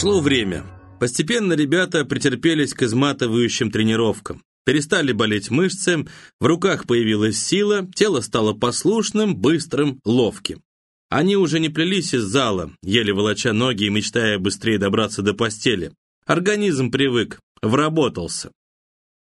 Шло время. Постепенно ребята претерпелись к изматывающим тренировкам. Перестали болеть мышцы, в руках появилась сила, тело стало послушным, быстрым, ловким. Они уже не плелись из зала, еле волоча ноги и мечтая быстрее добраться до постели. Организм привык, вработался.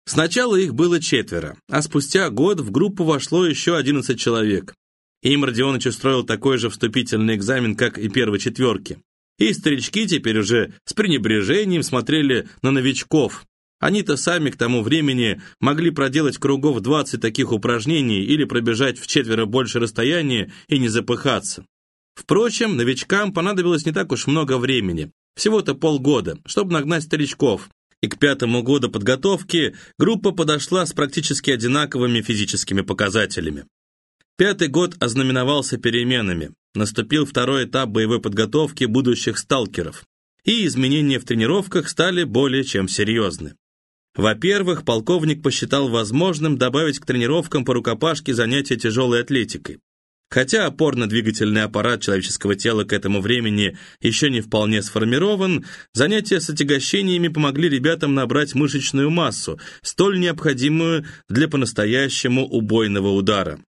Сначала их было четверо, а спустя год в группу вошло еще 11 человек. Им Родионыч устроил такой же вступительный экзамен, как и первой четверки. И старички теперь уже с пренебрежением смотрели на новичков. Они-то сами к тому времени могли проделать кругов 20 таких упражнений или пробежать в четверо больше расстояния и не запыхаться. Впрочем, новичкам понадобилось не так уж много времени, всего-то полгода, чтобы нагнать старичков, и к пятому году подготовки группа подошла с практически одинаковыми физическими показателями. Пятый год ознаменовался переменами. Наступил второй этап боевой подготовки будущих сталкеров, и изменения в тренировках стали более чем серьезны. Во-первых, полковник посчитал возможным добавить к тренировкам по рукопашке занятия тяжелой атлетикой. Хотя опорно-двигательный аппарат человеческого тела к этому времени еще не вполне сформирован, занятия с отягощениями помогли ребятам набрать мышечную массу, столь необходимую для по-настоящему убойного удара.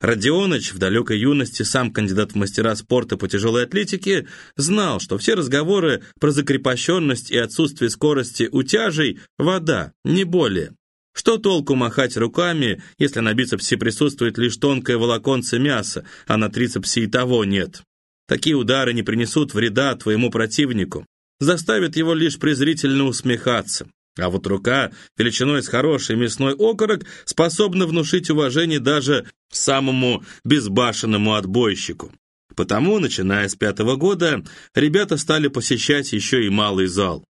Родионыч, в далекой юности сам кандидат в мастера спорта по тяжелой атлетике, знал, что все разговоры про закрепощенность и отсутствие скорости у тяжей – вода, не более. Что толку махать руками, если на бицепсе присутствует лишь тонкое волоконце мяса, а на трицепсе и того нет? Такие удары не принесут вреда твоему противнику, заставят его лишь презрительно усмехаться. А вот рука, величиной с хороший мясной окорок, способна внушить уважение даже самому безбашенному отбойщику. Потому, начиная с пятого года, ребята стали посещать еще и малый зал.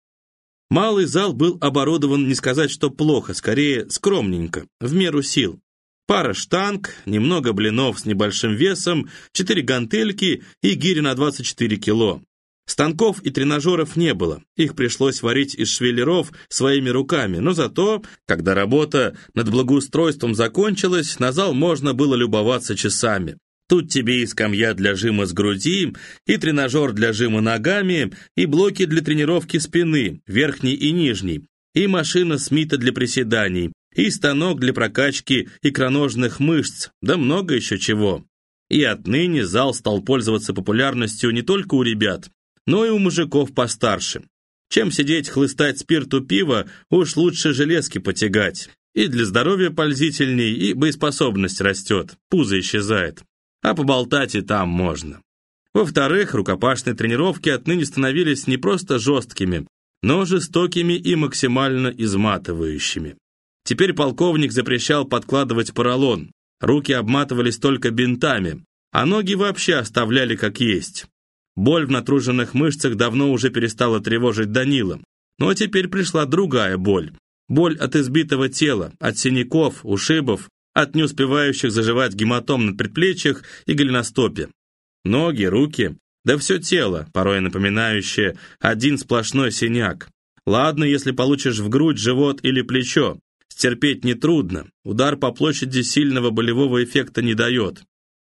Малый зал был оборудован, не сказать, что плохо, скорее скромненько, в меру сил. Пара штанг, немного блинов с небольшим весом, четыре гантельки и гири на 24 кило. Станков и тренажеров не было, их пришлось варить из швеллеров своими руками, но зато, когда работа над благоустройством закончилась, на зал можно было любоваться часами. Тут тебе и скамья для жима с груди, и тренажер для жима ногами, и блоки для тренировки спины, верхней и нижней, и машина Смита для приседаний, и станок для прокачки икроножных мышц, да много еще чего. И отныне зал стал пользоваться популярностью не только у ребят, но и у мужиков постарше. Чем сидеть хлыстать спирту пива, уж лучше железки потягать. И для здоровья пользительней, и боеспособность растет, пузо исчезает. А поболтать и там можно. Во-вторых, рукопашные тренировки отныне становились не просто жесткими, но жестокими и максимально изматывающими. Теперь полковник запрещал подкладывать поролон, руки обматывались только бинтами, а ноги вообще оставляли как есть. Боль в натруженных мышцах давно уже перестала тревожить Данила. Но теперь пришла другая боль. Боль от избитого тела, от синяков, ушибов, от не успевающих заживать гематом на предплечьях и голеностопе. Ноги, руки, да все тело, порой напоминающее один сплошной синяк. Ладно, если получишь в грудь, живот или плечо. Стерпеть нетрудно, удар по площади сильного болевого эффекта не дает.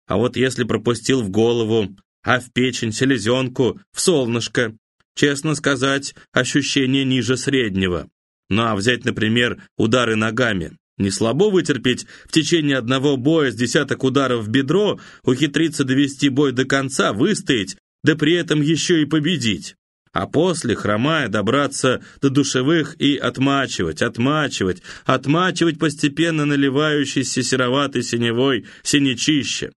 А вот если пропустил в голову, а в печень, селезенку, в солнышко. Честно сказать, ощущение ниже среднего. Ну а взять, например, удары ногами. Не слабо вытерпеть в течение одного боя с десяток ударов в бедро, ухитриться довести бой до конца, выстоять, да при этом еще и победить. А после, хромая, добраться до душевых и отмачивать, отмачивать, отмачивать постепенно наливающийся сероватый синевой синячище.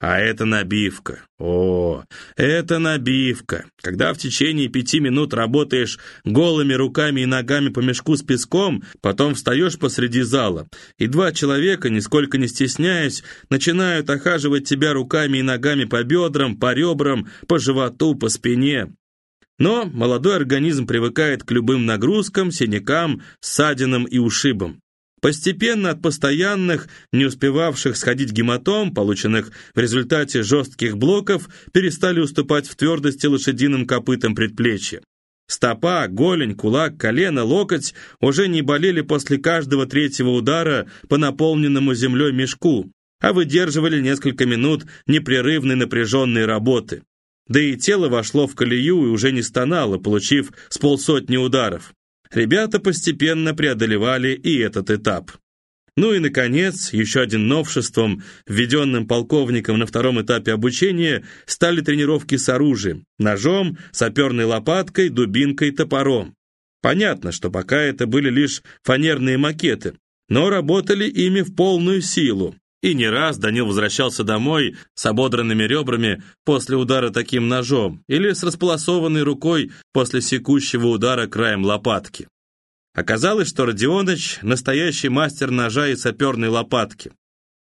А это набивка. О, это набивка. Когда в течение пяти минут работаешь голыми руками и ногами по мешку с песком, потом встаешь посреди зала, и два человека, нисколько не стесняясь, начинают охаживать тебя руками и ногами по бедрам, по ребрам, по животу, по спине. Но молодой организм привыкает к любым нагрузкам, синякам, ссадинам и ушибам. Постепенно от постоянных, не успевавших сходить гематом, полученных в результате жестких блоков, перестали уступать в твердости лошадиным копытам предплечья. Стопа, голень, кулак, колено, локоть уже не болели после каждого третьего удара по наполненному землей мешку, а выдерживали несколько минут непрерывной напряженной работы. да и тело вошло в колею и уже не стонало, получив с полсотни ударов. Ребята постепенно преодолевали и этот этап. Ну и, наконец, еще один новшеством, введенным полковником на втором этапе обучения, стали тренировки с оружием, ножом, саперной лопаткой, дубинкой, топором. Понятно, что пока это были лишь фанерные макеты, но работали ими в полную силу. И не раз Данил возвращался домой с ободранными ребрами после удара таким ножом или с располосованной рукой после секущего удара краем лопатки. Оказалось, что Родионыч – настоящий мастер ножа и саперной лопатки.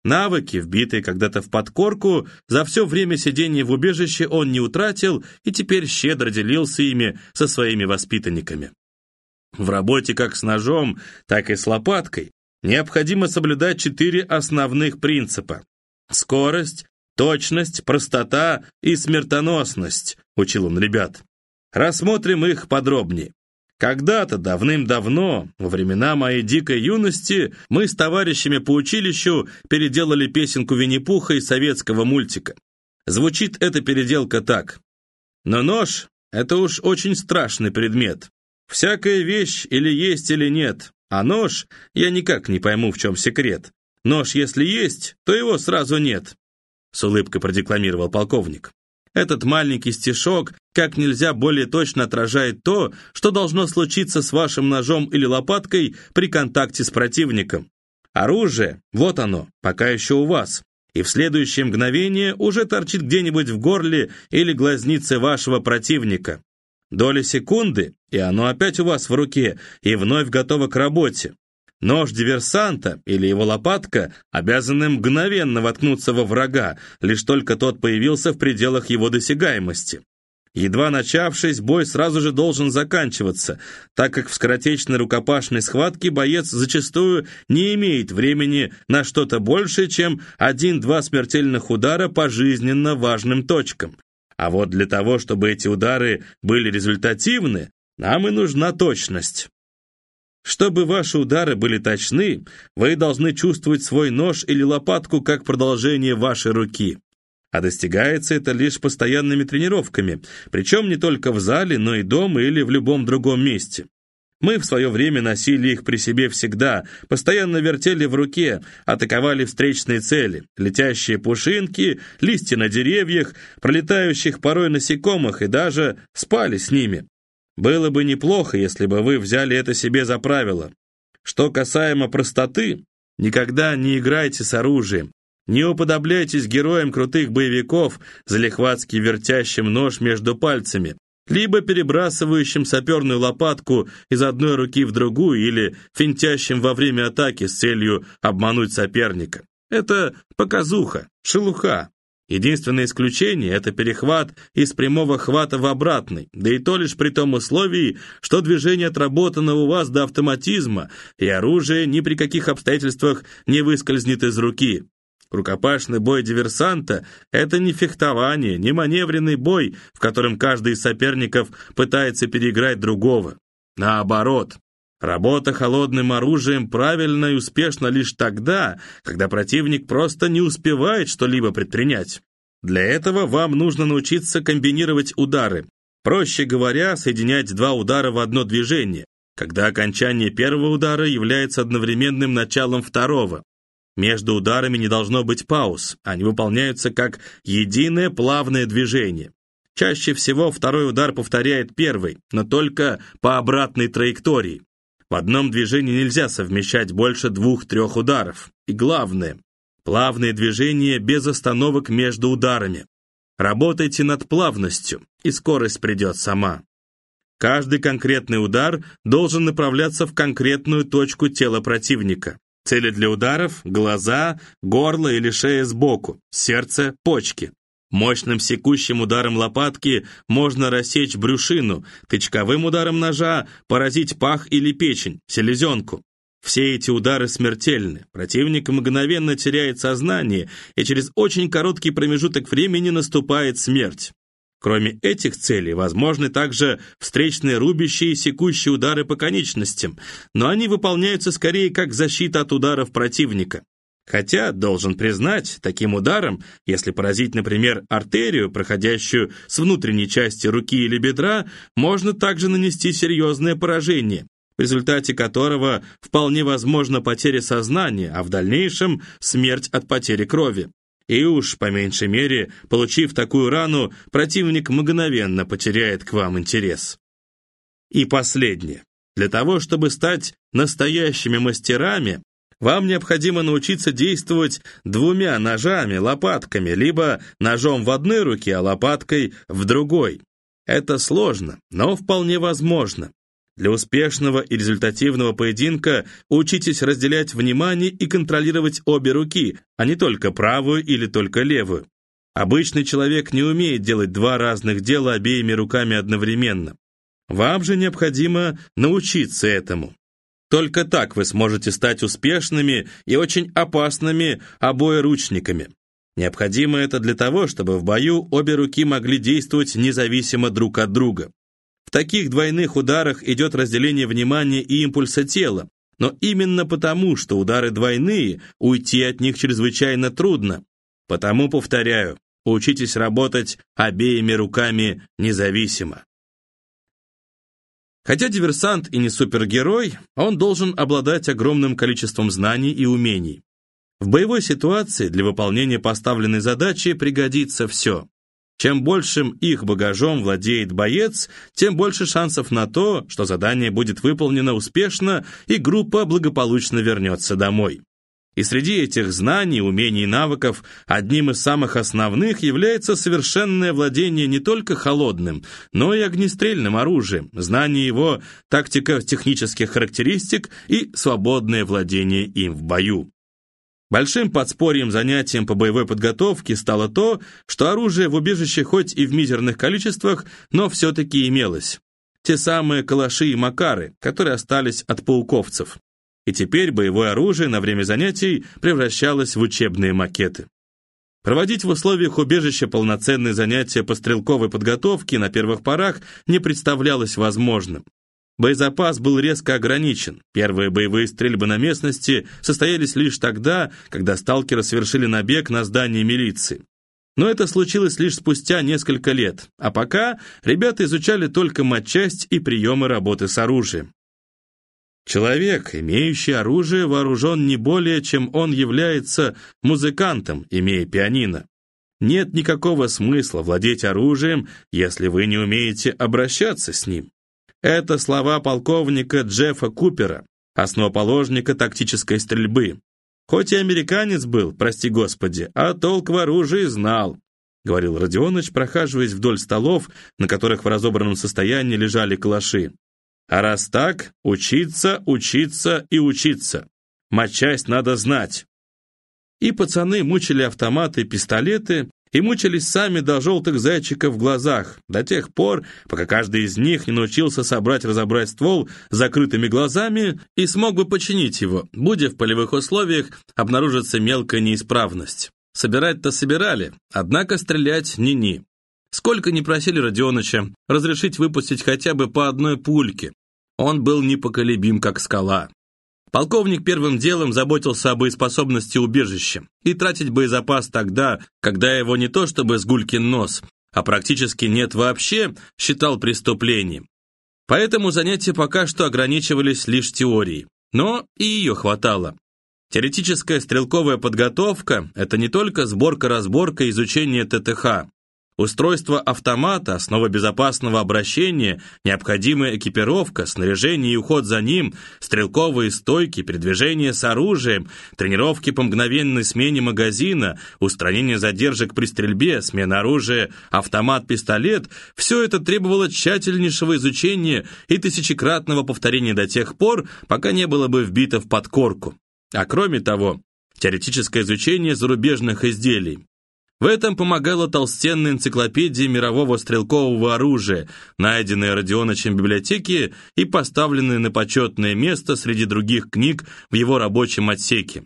Навыки, вбитые когда-то в подкорку, за все время сидения в убежище он не утратил и теперь щедро делился ими со своими воспитанниками. В работе как с ножом, так и с лопаткой необходимо соблюдать четыре основных принципа. Скорость, точность, простота и смертоносность, учил он ребят. Рассмотрим их подробнее. Когда-то, давным-давно, во времена моей дикой юности, мы с товарищами по училищу переделали песенку Винни-Пуха из советского мультика. Звучит эта переделка так. Но нож — это уж очень страшный предмет. Всякая вещь или есть, или нет. А нож, я никак не пойму, в чем секрет. Нож, если есть, то его сразу нет. С улыбкой продекламировал полковник. Этот маленький стишок как нельзя более точно отражает то, что должно случиться с вашим ножом или лопаткой при контакте с противником. Оружие, вот оно, пока еще у вас, и в следующее мгновение уже торчит где-нибудь в горле или глазнице вашего противника. Доля секунды, и оно опять у вас в руке, и вновь готово к работе. Нож диверсанта или его лопатка обязаны мгновенно воткнуться во врага, лишь только тот появился в пределах его досягаемости. Едва начавшись, бой сразу же должен заканчиваться, так как в скоротечной рукопашной схватке боец зачастую не имеет времени на что-то большее, чем один-два смертельных удара по жизненно важным точкам. А вот для того, чтобы эти удары были результативны, нам и нужна точность. Чтобы ваши удары были точны, вы должны чувствовать свой нож или лопатку как продолжение вашей руки. А достигается это лишь постоянными тренировками, причем не только в зале, но и дома или в любом другом месте. Мы в свое время носили их при себе всегда, постоянно вертели в руке, атаковали встречные цели, летящие пушинки, листья на деревьях, пролетающих порой насекомых и даже спали с ними. Было бы неплохо, если бы вы взяли это себе за правило. Что касаемо простоты, никогда не играйте с оружием. Не уподобляйтесь героям крутых боевиков, залихватски вертящим нож между пальцами, либо перебрасывающим саперную лопатку из одной руки в другую или финтящим во время атаки с целью обмануть соперника. Это показуха, шелуха. Единственное исключение – это перехват из прямого хвата в обратный, да и то лишь при том условии, что движение отработано у вас до автоматизма, и оружие ни при каких обстоятельствах не выскользнет из руки. Рукопашный бой диверсанта – это не фехтование, не маневренный бой, в котором каждый из соперников пытается переиграть другого. Наоборот, Работа холодным оружием правильно и успешна лишь тогда, когда противник просто не успевает что-либо предпринять. Для этого вам нужно научиться комбинировать удары. Проще говоря, соединять два удара в одно движение, когда окончание первого удара является одновременным началом второго. Между ударами не должно быть пауз, они выполняются как единое плавное движение. Чаще всего второй удар повторяет первый, но только по обратной траектории. В одном движении нельзя совмещать больше двух-трех ударов. И главное, плавные движения без остановок между ударами. Работайте над плавностью, и скорость придет сама. Каждый конкретный удар должен направляться в конкретную точку тела противника. Цели для ударов – глаза, горло или шея сбоку, сердце, почки. Мощным секущим ударом лопатки можно рассечь брюшину, тычковым ударом ножа поразить пах или печень, селезенку. Все эти удары смертельны. Противник мгновенно теряет сознание, и через очень короткий промежуток времени наступает смерть. Кроме этих целей, возможны также встречные рубящие и секущие удары по конечностям, но они выполняются скорее как защита от ударов противника. Хотя, должен признать, таким ударом, если поразить, например, артерию, проходящую с внутренней части руки или бедра, можно также нанести серьезное поражение, в результате которого вполне возможна потеря сознания, а в дальнейшем смерть от потери крови. И уж, по меньшей мере, получив такую рану, противник мгновенно потеряет к вам интерес. И последнее. Для того, чтобы стать настоящими мастерами, вам необходимо научиться действовать двумя ножами, лопатками, либо ножом в одной руке, а лопаткой в другой. Это сложно, но вполне возможно. Для успешного и результативного поединка учитесь разделять внимание и контролировать обе руки, а не только правую или только левую. Обычный человек не умеет делать два разных дела обеими руками одновременно. Вам же необходимо научиться этому. Только так вы сможете стать успешными и очень опасными обоеручниками. Необходимо это для того, чтобы в бою обе руки могли действовать независимо друг от друга. В таких двойных ударах идет разделение внимания и импульса тела, но именно потому, что удары двойные, уйти от них чрезвычайно трудно. Потому, повторяю, учитесь работать обеими руками независимо. Хотя диверсант и не супергерой, он должен обладать огромным количеством знаний и умений. В боевой ситуации для выполнения поставленной задачи пригодится все. Чем большим их багажом владеет боец, тем больше шансов на то, что задание будет выполнено успешно и группа благополучно вернется домой. И среди этих знаний, умений и навыков одним из самых основных является совершенное владение не только холодным, но и огнестрельным оружием, знание его тактико-технических характеристик и свободное владение им в бою. Большим подспорьем занятием по боевой подготовке стало то, что оружие в убежище хоть и в мизерных количествах, но все-таки имелось. Те самые калаши и макары, которые остались от пауковцев и теперь боевое оружие на время занятий превращалось в учебные макеты. Проводить в условиях убежища полноценные занятия по стрелковой подготовке на первых порах не представлялось возможным. Боезапас был резко ограничен. Первые боевые стрельбы на местности состоялись лишь тогда, когда сталкеры совершили набег на здание милиции. Но это случилось лишь спустя несколько лет, а пока ребята изучали только матчасть и приемы работы с оружием. Человек, имеющий оружие, вооружен не более, чем он является музыкантом, имея пианино. Нет никакого смысла владеть оружием, если вы не умеете обращаться с ним. Это слова полковника Джеффа Купера, основоположника тактической стрельбы. Хоть и американец был, прости господи, а толк в оружии знал, говорил Родионыч, прохаживаясь вдоль столов, на которых в разобранном состоянии лежали калаши. А раз так, учиться, учиться и учиться. Матчасть надо знать. И пацаны мучили автоматы, пистолеты, и мучились сами до желтых зайчиков в глазах, до тех пор, пока каждый из них не научился собрать-разобрать ствол закрытыми глазами и смог бы починить его, будя в полевых условиях обнаружится мелкая неисправность. Собирать-то собирали, однако стрелять ни-ни. Сколько не просили Родионыча разрешить выпустить хотя бы по одной пульке. Он был непоколебим, как скала. Полковник первым делом заботился о боеспособности убежища и тратить боезапас тогда, когда его не то чтобы сгулькин нос, а практически нет вообще, считал преступлением. Поэтому занятия пока что ограничивались лишь теорией, но и ее хватало. Теоретическая стрелковая подготовка – это не только сборка-разборка изучения ТТХ. Устройство автомата, основа безопасного обращения, необходимая экипировка, снаряжение и уход за ним, стрелковые стойки, передвижение с оружием, тренировки по мгновенной смене магазина, устранение задержек при стрельбе, смена оружия, автомат-пистолет – все это требовало тщательнейшего изучения и тысячекратного повторения до тех пор, пока не было бы вбито в подкорку. А кроме того, теоретическое изучение зарубежных изделий. В этом помогала толстенная энциклопедия мирового стрелкового оружия, найденная Родионычем в библиотеке и поставленная на почетное место среди других книг в его рабочем отсеке.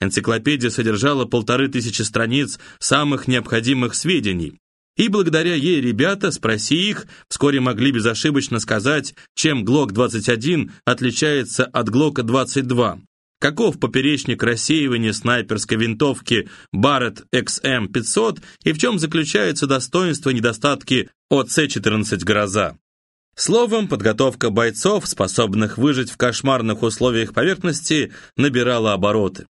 Энциклопедия содержала полторы тысячи страниц самых необходимых сведений, и благодаря ей ребята, спроси их, вскоре могли безошибочно сказать, чем ГЛОК-21 отличается от ГЛОКа-22. Каков поперечник рассеивания снайперской винтовки Barrett XM500 и в чем заключаются достоинства и недостатки ОЦ-14 «Гроза». Словом, подготовка бойцов, способных выжить в кошмарных условиях поверхности, набирала обороты.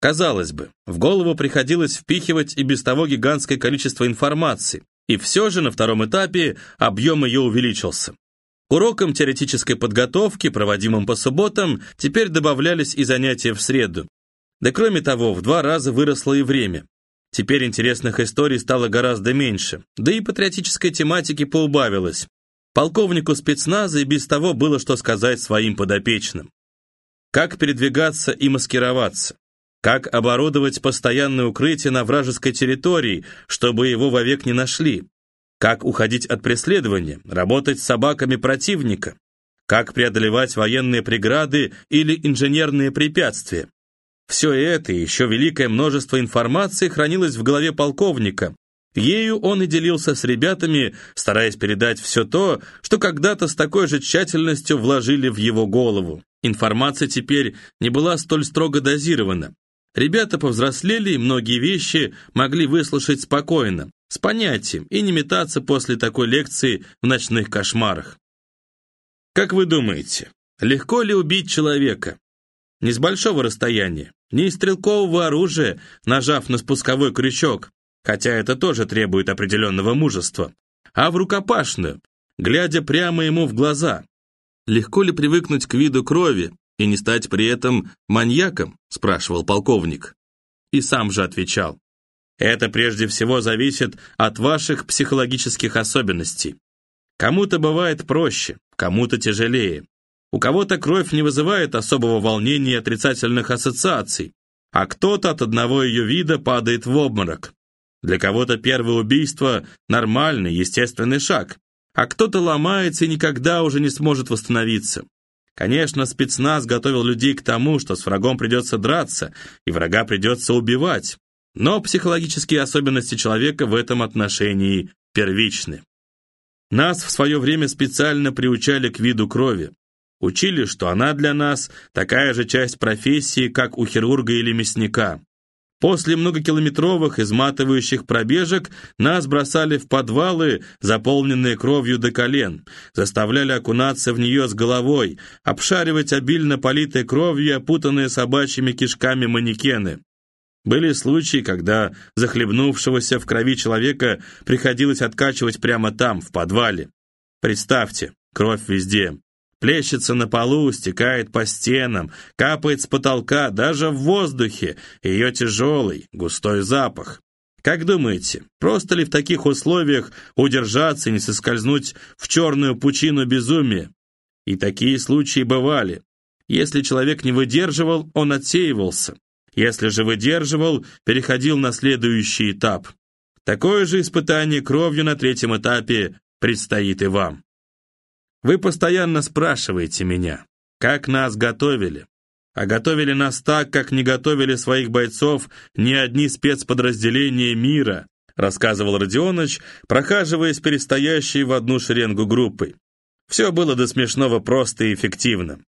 Казалось бы, в голову приходилось впихивать и без того гигантское количество информации, и все же на втором этапе объем ее увеличился. Урокам теоретической подготовки, проводимым по субботам, теперь добавлялись и занятия в среду. Да кроме того, в два раза выросло и время. Теперь интересных историй стало гораздо меньше, да и патриотической тематики поубавилось. Полковнику спецназа и без того было что сказать своим подопечным. Как передвигаться и маскироваться? Как оборудовать постоянное укрытие на вражеской территории, чтобы его вовек не нашли? Как уходить от преследования, работать с собаками противника? Как преодолевать военные преграды или инженерные препятствия? Все это и еще великое множество информации хранилось в голове полковника. Ею он и делился с ребятами, стараясь передать все то, что когда-то с такой же тщательностью вложили в его голову. Информация теперь не была столь строго дозирована. Ребята повзрослели и многие вещи могли выслушать спокойно, с понятием, и не метаться после такой лекции в ночных кошмарах. Как вы думаете, легко ли убить человека? Не с большого расстояния, не из стрелкового оружия, нажав на спусковой крючок, хотя это тоже требует определенного мужества, а в рукопашную, глядя прямо ему в глаза. Легко ли привыкнуть к виду крови, и не стать при этом маньяком?» – спрашивал полковник. И сам же отвечал. «Это прежде всего зависит от ваших психологических особенностей. Кому-то бывает проще, кому-то тяжелее. У кого-то кровь не вызывает особого волнения и отрицательных ассоциаций, а кто-то от одного ее вида падает в обморок. Для кого-то первое убийство – нормальный, естественный шаг, а кто-то ломается и никогда уже не сможет восстановиться. Конечно, спецназ готовил людей к тому, что с врагом придется драться, и врага придется убивать. Но психологические особенности человека в этом отношении первичны. Нас в свое время специально приучали к виду крови. Учили, что она для нас такая же часть профессии, как у хирурга или мясника. После многокилометровых изматывающих пробежек нас бросали в подвалы, заполненные кровью до колен, заставляли окунаться в нее с головой, обшаривать обильно политой кровью опутанные собачьими кишками манекены. Были случаи, когда захлебнувшегося в крови человека приходилось откачивать прямо там, в подвале. Представьте, кровь везде. Плещется на полу, стекает по стенам, капает с потолка, даже в воздухе. Ее тяжелый, густой запах. Как думаете, просто ли в таких условиях удержаться и не соскользнуть в черную пучину безумия? И такие случаи бывали. Если человек не выдерживал, он отсеивался. Если же выдерживал, переходил на следующий этап. Такое же испытание кровью на третьем этапе предстоит и вам. Вы постоянно спрашиваете меня, как нас готовили. А готовили нас так, как не готовили своих бойцов ни одни спецподразделения мира, рассказывал Родионыч, прохаживаясь перестоящей в одну шеренгу группой. Все было до смешного просто и эффективно.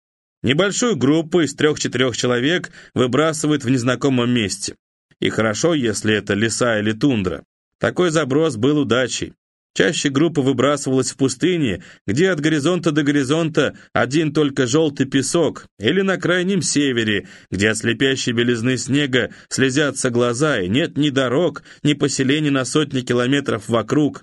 Небольшую группу из трех-четырех человек выбрасывают в незнакомом месте. И хорошо, если это леса или тундра. Такой заброс был удачей. Чаще группа выбрасывалась в пустыне, где от горизонта до горизонта один только желтый песок, или на крайнем севере, где от слепящей белизны снега слезятся глаза, и нет ни дорог, ни поселений на сотни километров вокруг.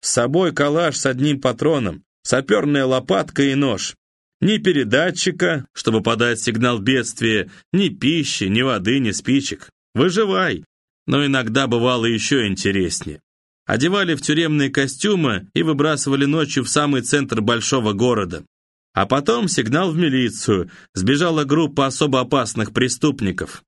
С собой калаш с одним патроном, саперная лопатка и нож. Ни передатчика, чтобы подать сигнал бедствия, ни пищи, ни воды, ни спичек. Выживай! Но иногда бывало еще интереснее одевали в тюремные костюмы и выбрасывали ночью в самый центр большого города. А потом сигнал в милицию, сбежала группа особо опасных преступников.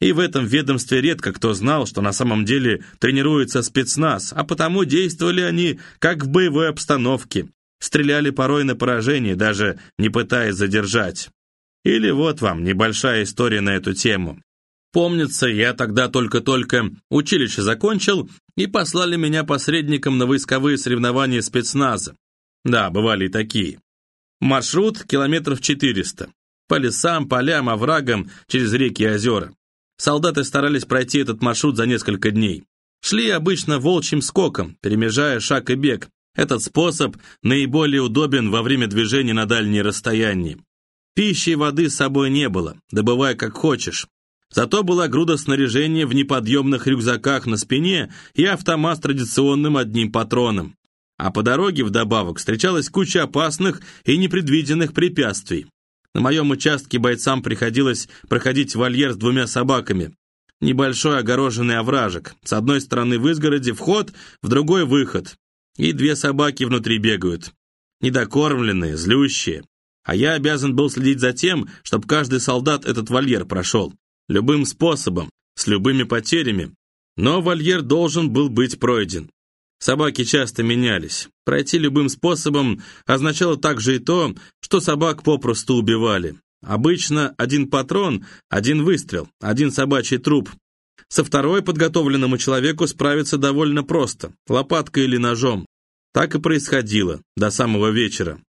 И в этом ведомстве редко кто знал, что на самом деле тренируется спецназ, а потому действовали они как в боевой обстановке. Стреляли порой на поражение, даже не пытаясь задержать. Или вот вам небольшая история на эту тему. Помнится, я тогда только-только училище закончил, и послали меня посредником на войсковые соревнования спецназа. Да, бывали и такие. Маршрут километров 400. По лесам, полям, оврагам, через реки и озера. Солдаты старались пройти этот маршрут за несколько дней. Шли обычно волчьим скоком, перемежая шаг и бег. Этот способ наиболее удобен во время движения на дальние расстояния. Пищи и воды с собой не было, добывай как хочешь. Зато была груда снаряжения в неподъемных рюкзаках на спине и автомат с традиционным одним патроном. А по дороге вдобавок встречалась куча опасных и непредвиденных препятствий. На моем участке бойцам приходилось проходить вольер с двумя собаками. Небольшой огороженный овражек. С одной стороны в изгороде вход, в другой выход. И две собаки внутри бегают. Недокормленные, злющие. А я обязан был следить за тем, чтобы каждый солдат этот вольер прошел. Любым способом, с любыми потерями. Но вольер должен был быть пройден. Собаки часто менялись. Пройти любым способом означало также и то, что собак попросту убивали. Обычно один патрон, один выстрел, один собачий труп. Со второй подготовленному человеку справиться довольно просто, лопаткой или ножом. Так и происходило до самого вечера.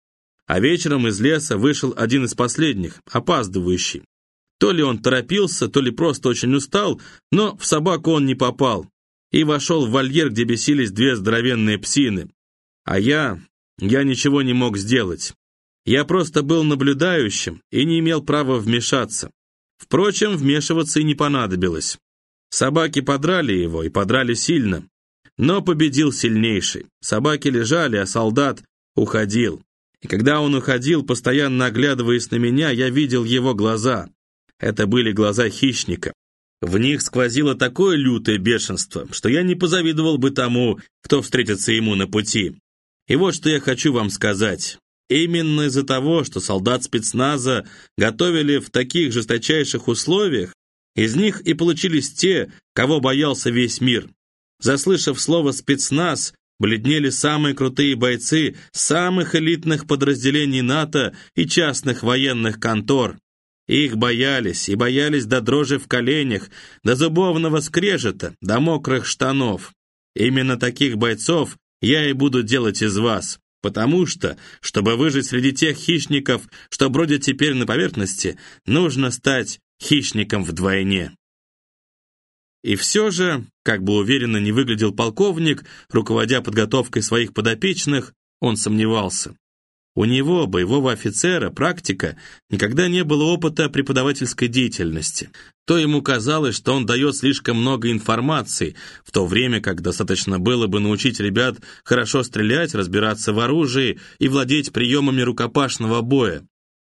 А вечером из леса вышел один из последних, опаздывающий. То ли он торопился, то ли просто очень устал, но в собаку он не попал. И вошел в вольер, где бесились две здоровенные псины. А я... я ничего не мог сделать. Я просто был наблюдающим и не имел права вмешаться. Впрочем, вмешиваться и не понадобилось. Собаки подрали его, и подрали сильно. Но победил сильнейший. Собаки лежали, а солдат уходил. И когда он уходил, постоянно оглядываясь на меня, я видел его глаза. Это были глаза хищника. В них сквозило такое лютое бешенство, что я не позавидовал бы тому, кто встретится ему на пути. И вот что я хочу вам сказать. Именно из-за того, что солдат спецназа готовили в таких жесточайших условиях, из них и получились те, кого боялся весь мир. Заслышав слово «спецназ», бледнели самые крутые бойцы самых элитных подразделений НАТО и частных военных контор. Их боялись, и боялись до дрожи в коленях, до зубовного скрежета, до мокрых штанов. Именно таких бойцов я и буду делать из вас. Потому что, чтобы выжить среди тех хищников, что бродят теперь на поверхности, нужно стать хищником вдвойне. И все же, как бы уверенно не выглядел полковник, руководя подготовкой своих подопечных, он сомневался. У него, боевого офицера, практика, никогда не было опыта преподавательской деятельности. То ему казалось, что он дает слишком много информации, в то время как достаточно было бы научить ребят хорошо стрелять, разбираться в оружии и владеть приемами рукопашного боя.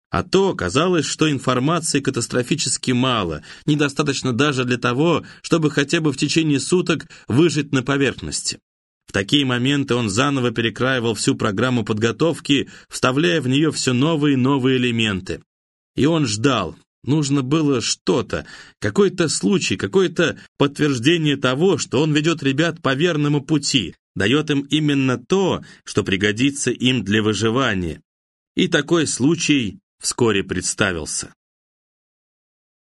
А то казалось, что информации катастрофически мало, недостаточно даже для того, чтобы хотя бы в течение суток выжить на поверхности. В такие моменты он заново перекраивал всю программу подготовки, вставляя в нее все новые и новые элементы. И он ждал. Нужно было что-то, какой-то случай, какое-то подтверждение того, что он ведет ребят по верному пути, дает им именно то, что пригодится им для выживания. И такой случай вскоре представился.